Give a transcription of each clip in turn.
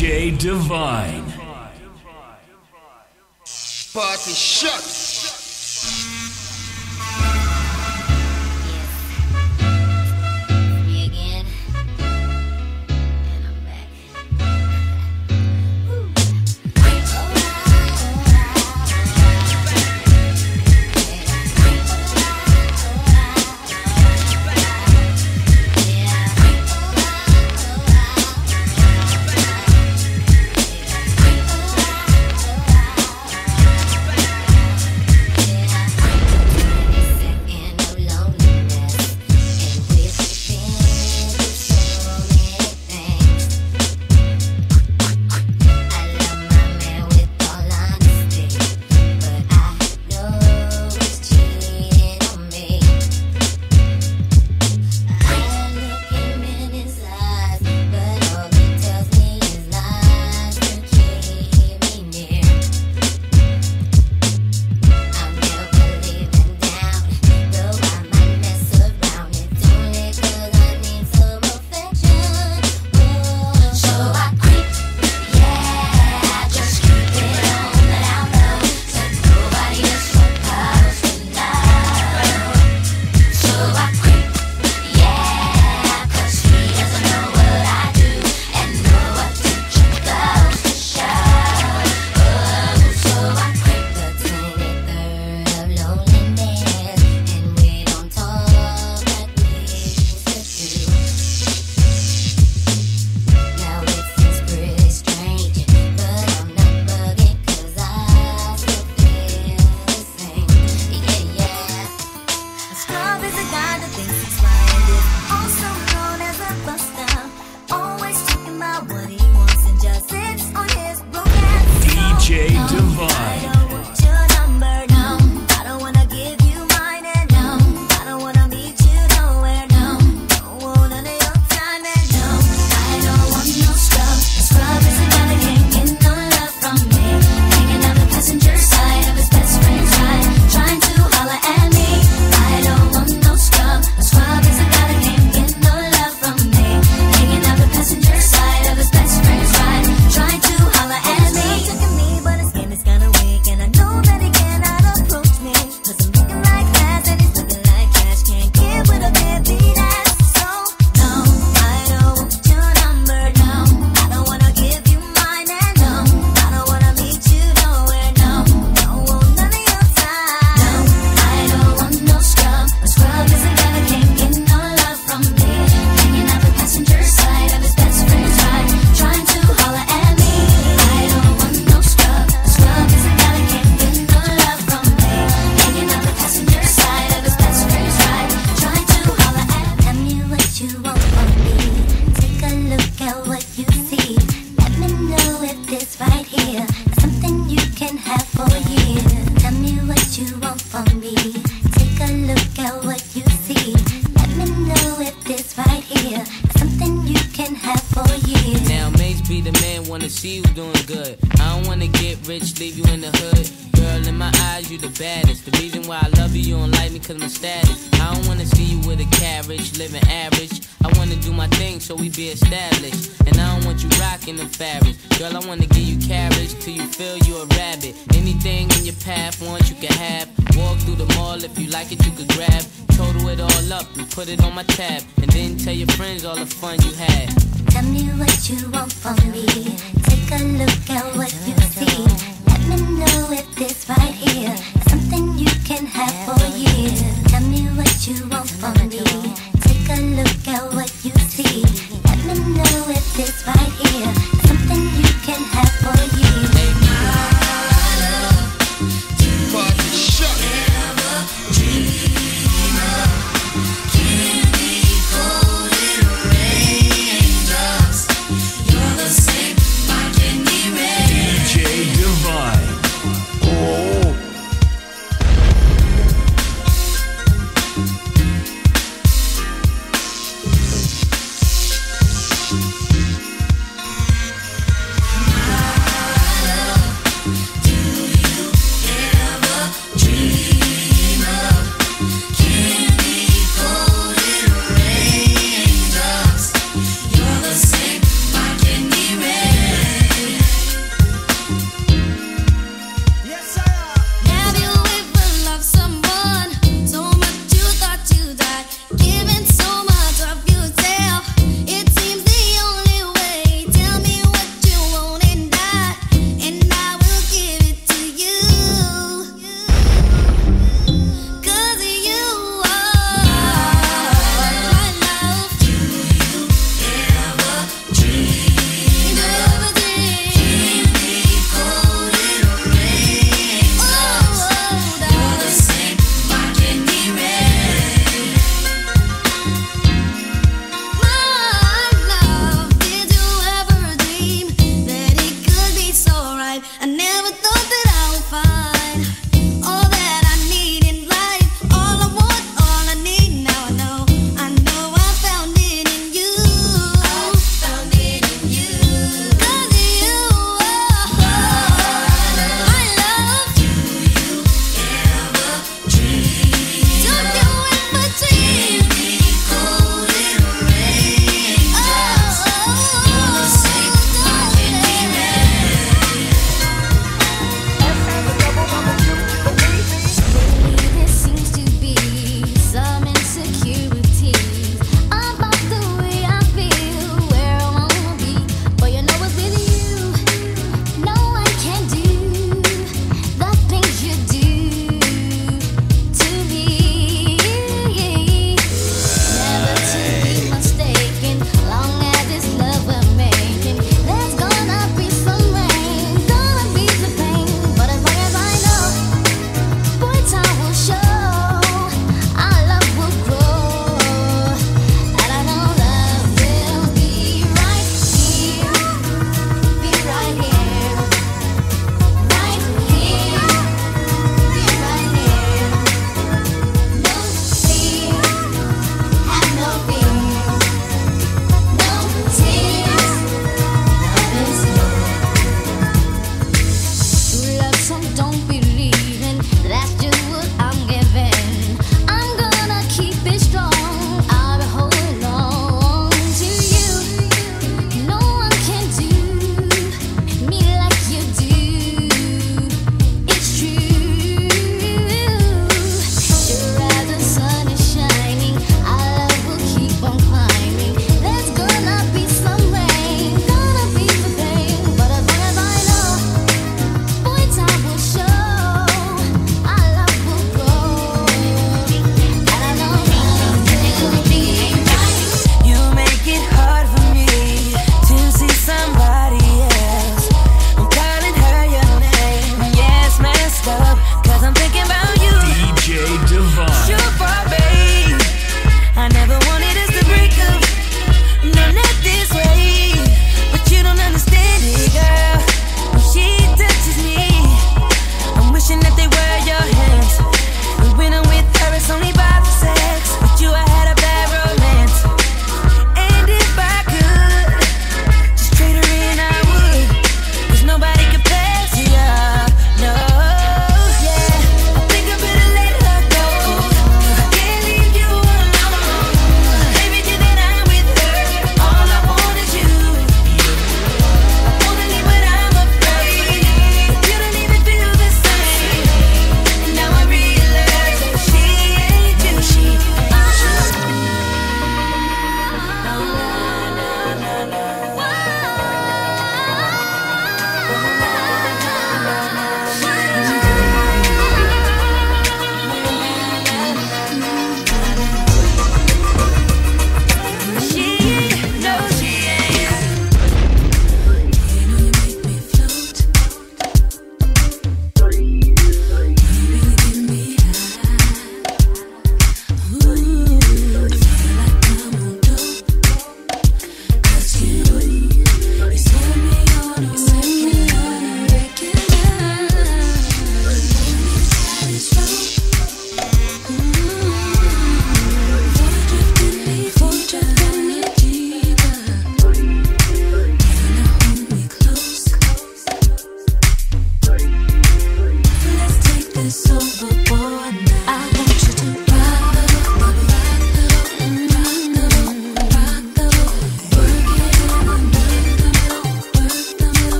DJ Divine. Party shut.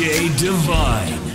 DJ Divine.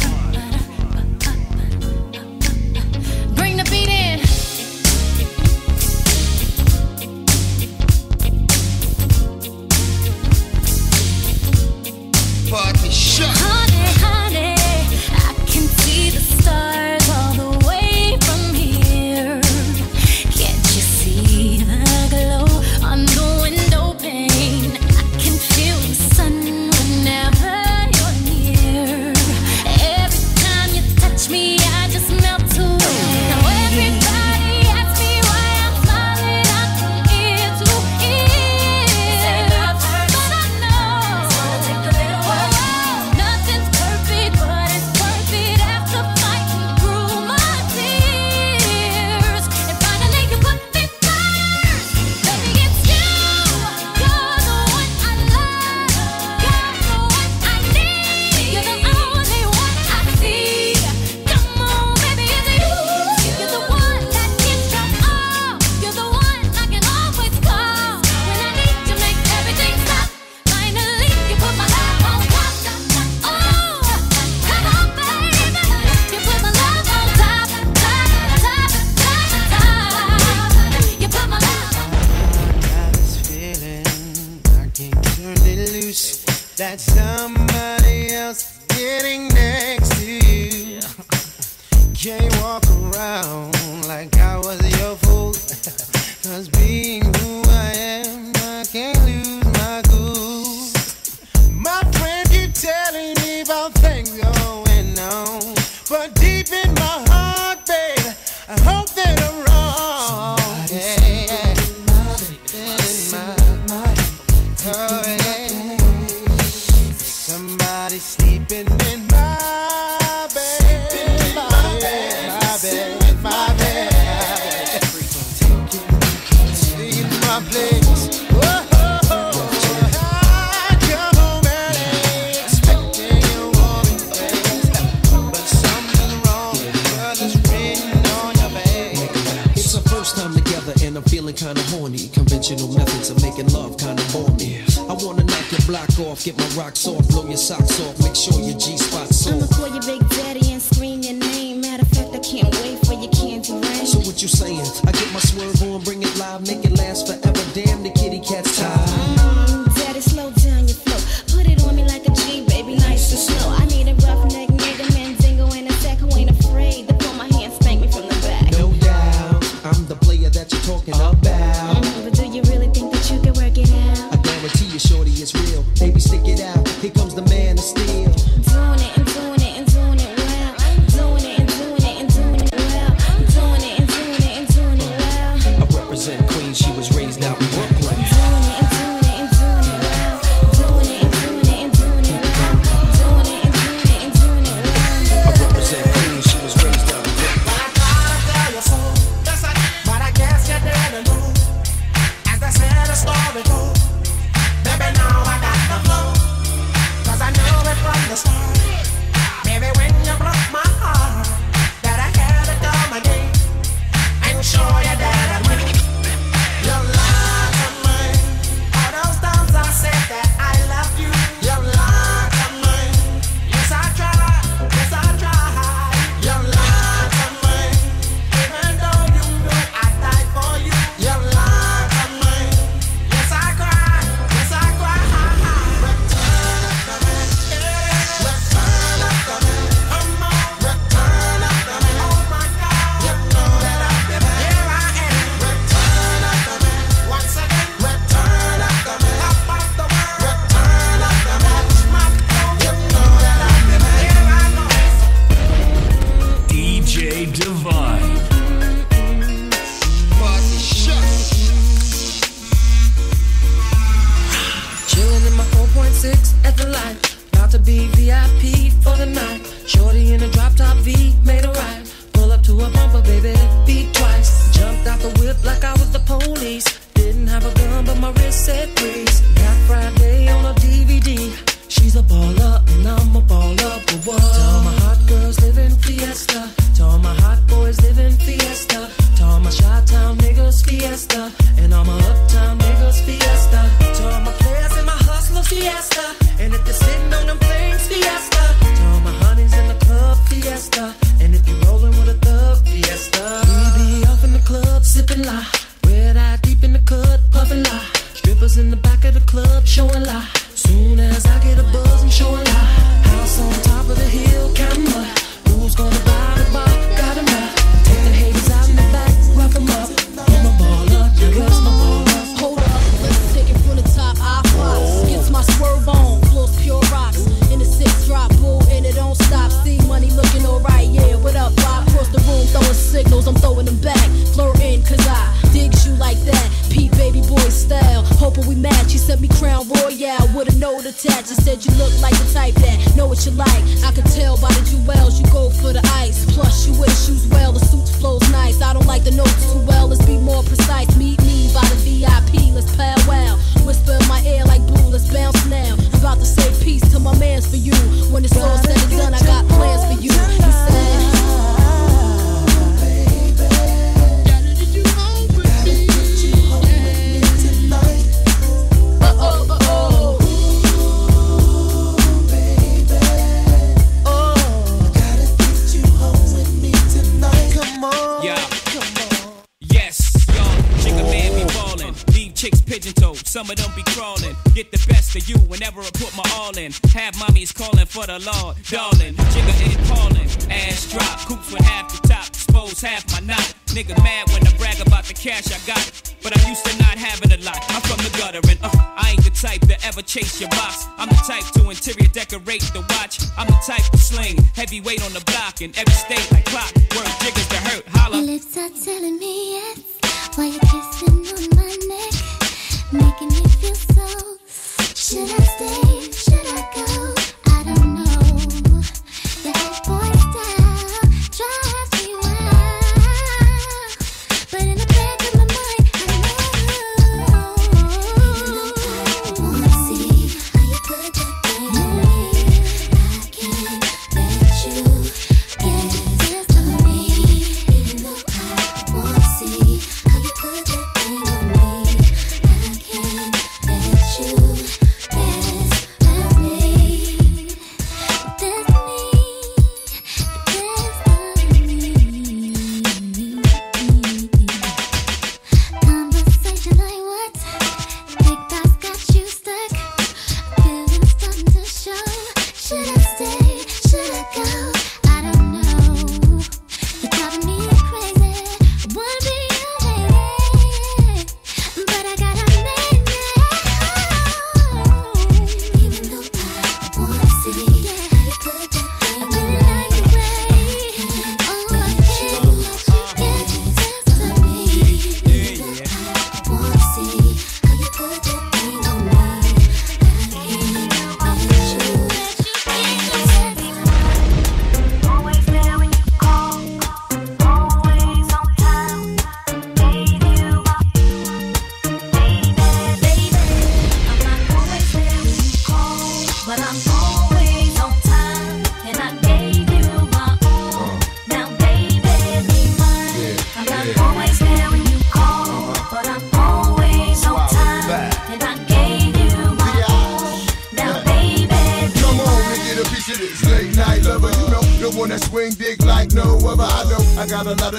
kissing on my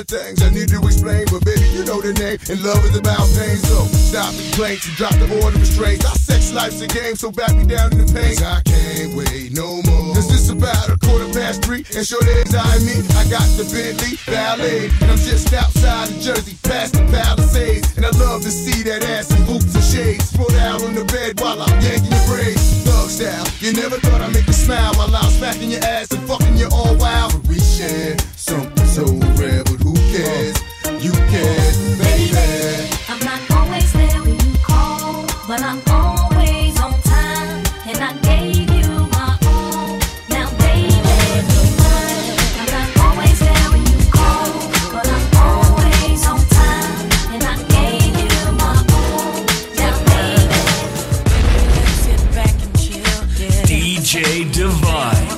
things I need to explain, but baby, you know the name. And love is about pain, so stop the complaints and drop the order of restraints. Our sex life's a game, so back me down in the pain. I can't wait no more. Cause it's about a quarter past three, and sure there's I me. I got the Bentley Ballet, and I'm just outside of Jersey, past the Palisades. And I love to see that ass in hoops and shades. Throw out on the bed while I'm yanking your braids. Thug style, you never thought I'd make you smile while I'm smacking your ass and fucking you all wild. But we share something so rare, kiss, you kiss, baby. I'm not always there when you call, but I'm always on time, and I gave you my all. Now, baby. I'm not always there when you call, but I'm always on time, and I gave you my all. Now, baby, sit back and chill. DJ Divine.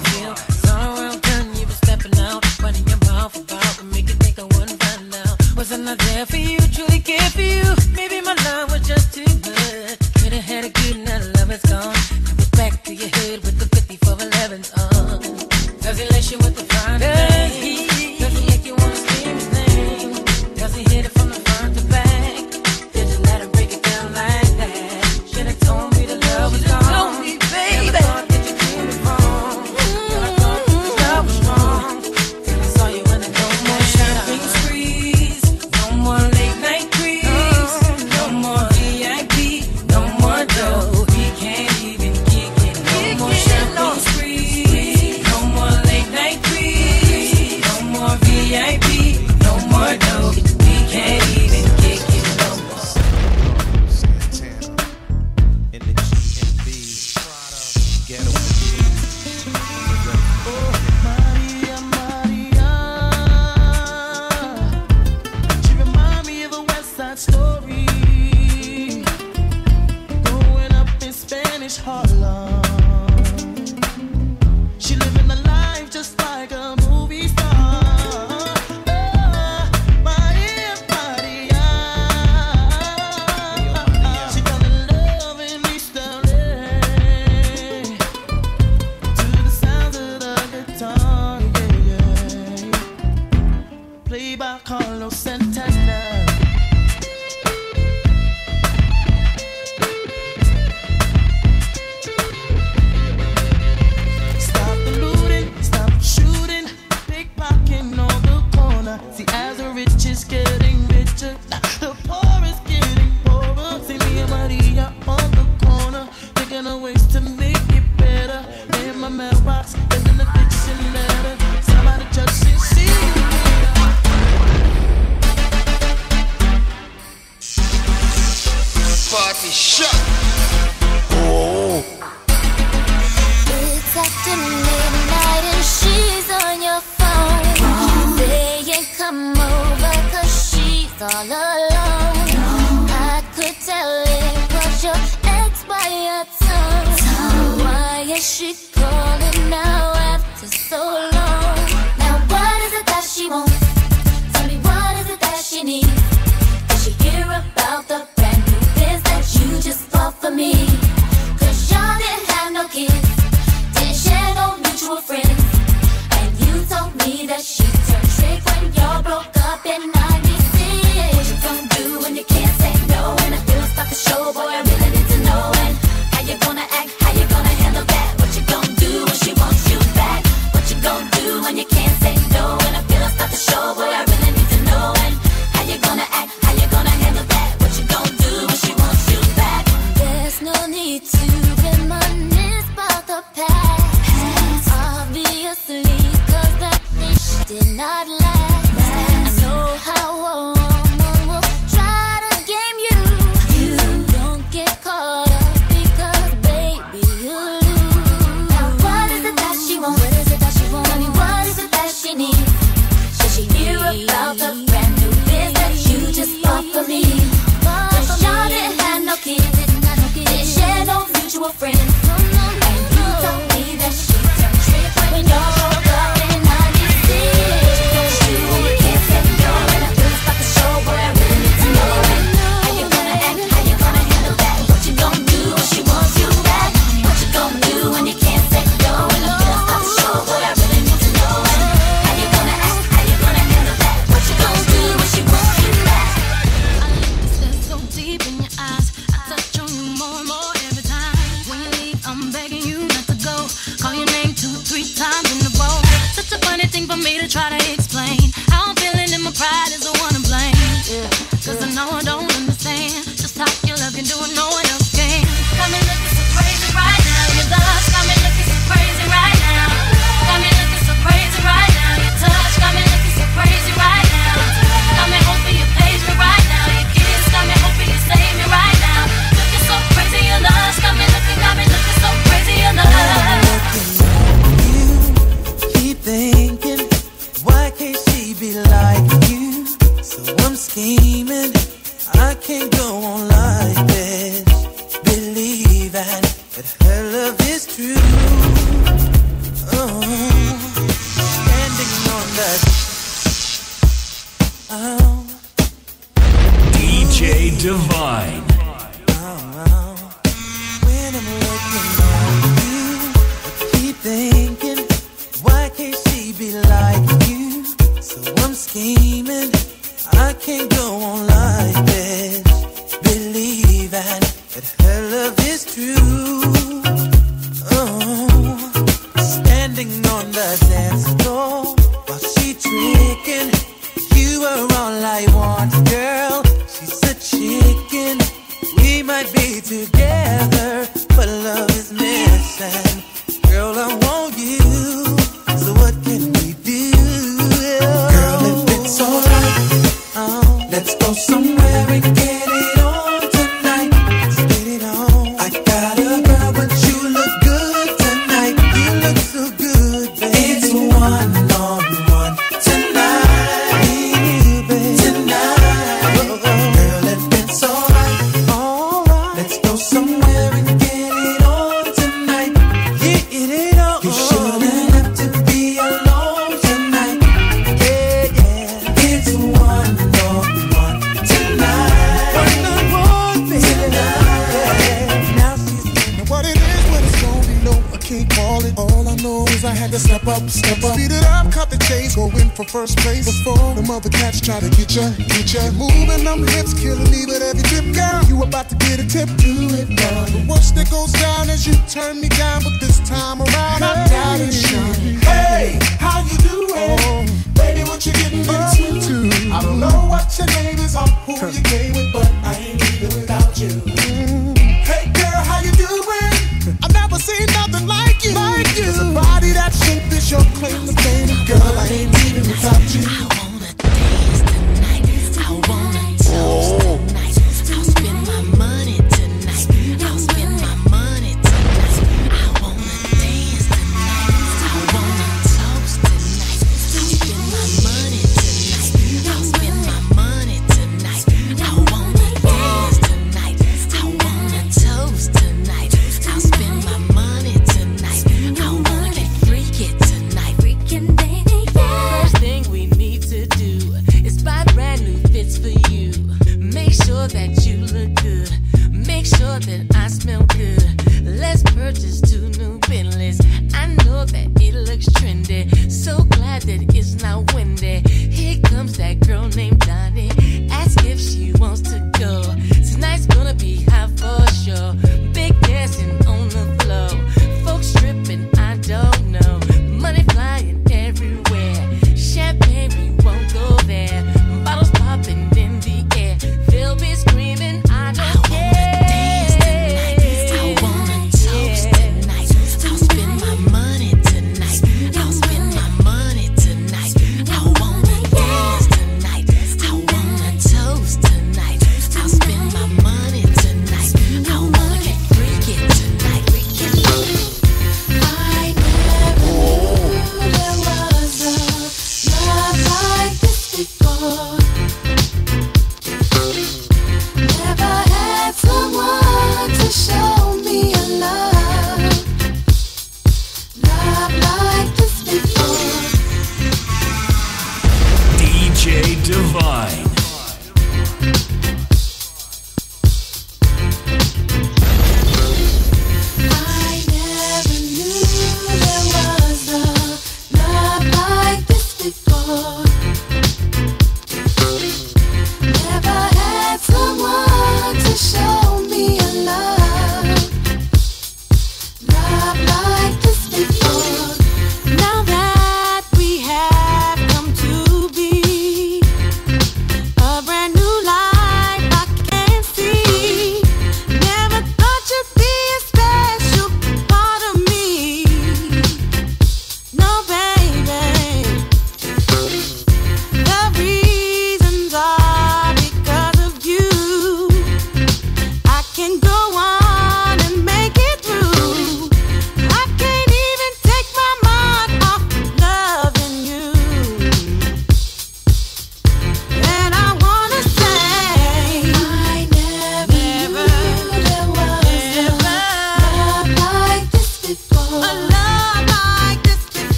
The dance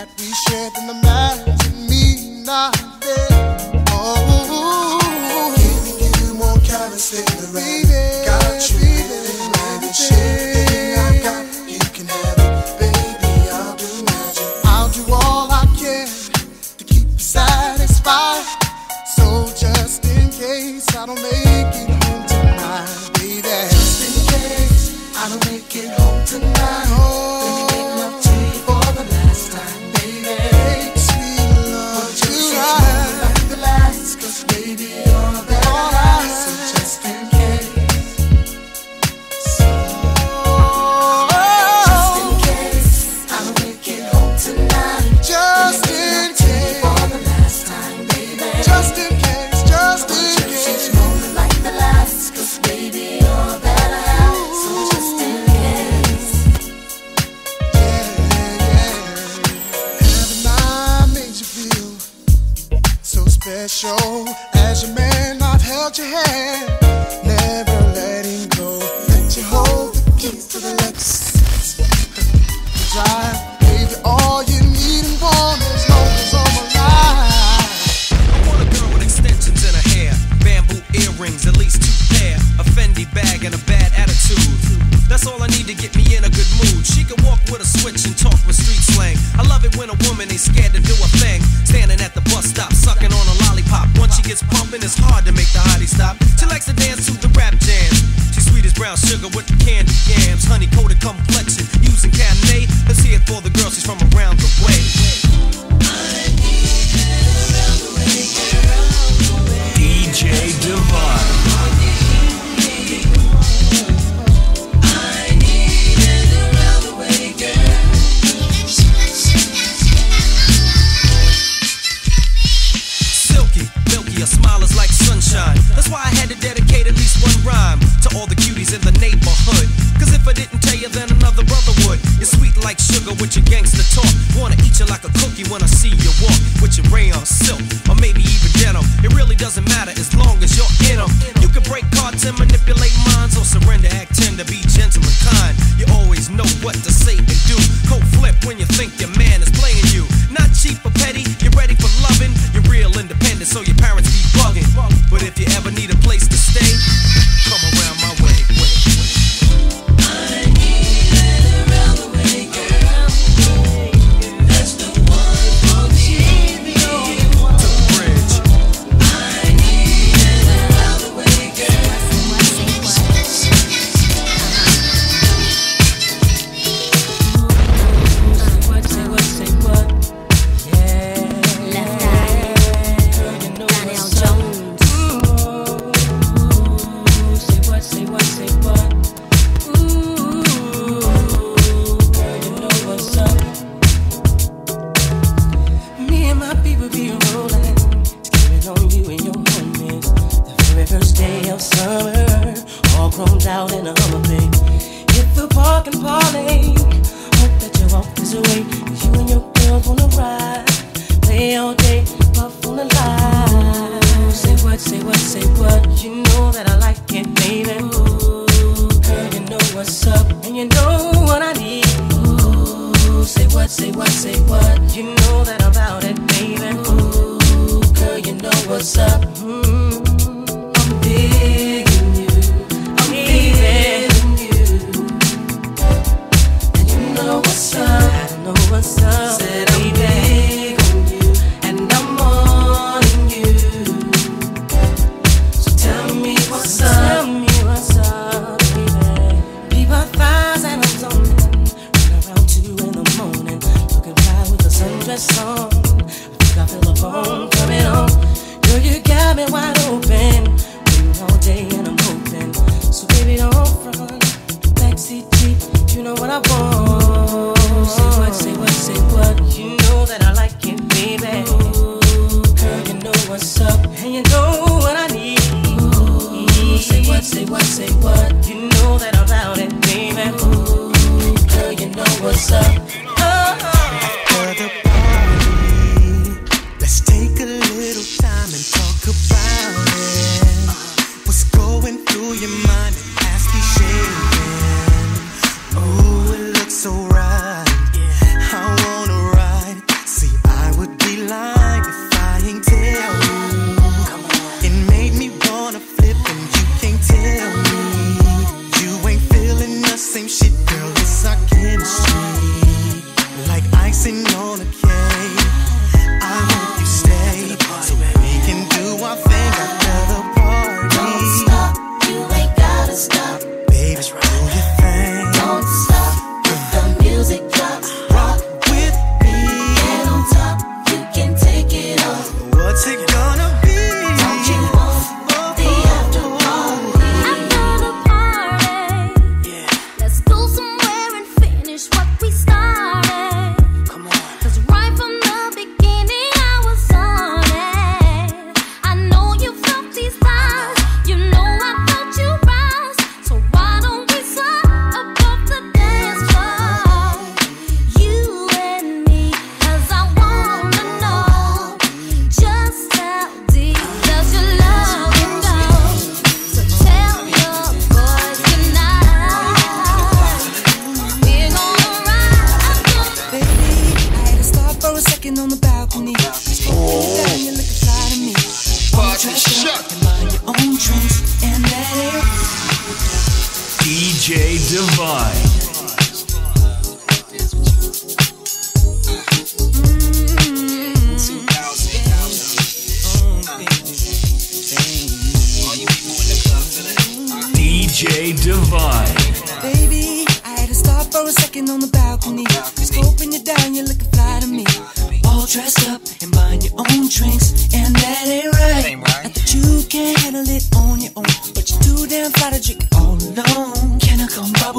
that we shared and imagine me not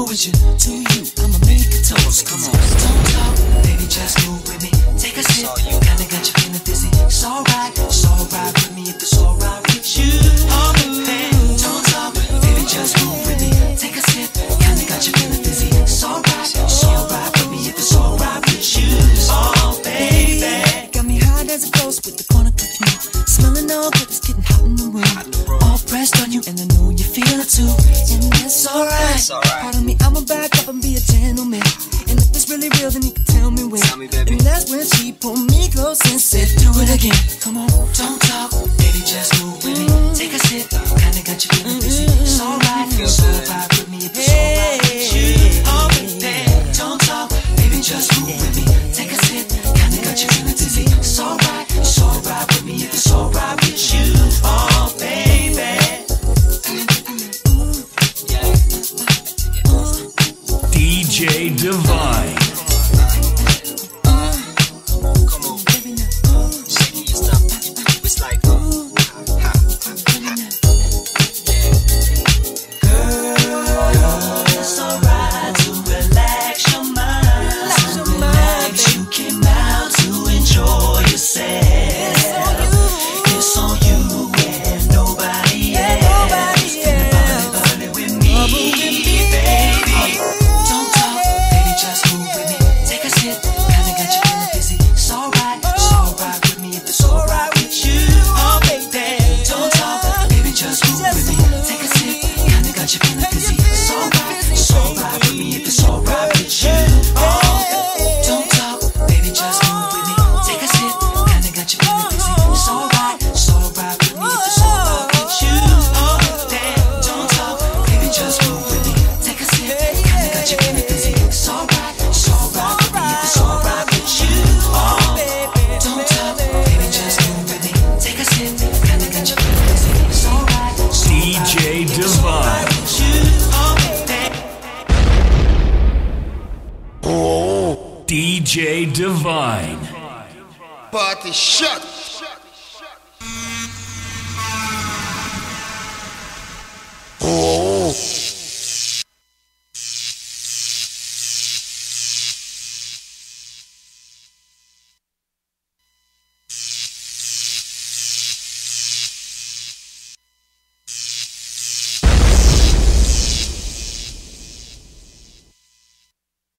With you, to you, I'ma make a toast. Come on, don't talk, baby, just move with me. Take a sip, kinda got you feeling dizzy. It's alright, it's alright. With me if it's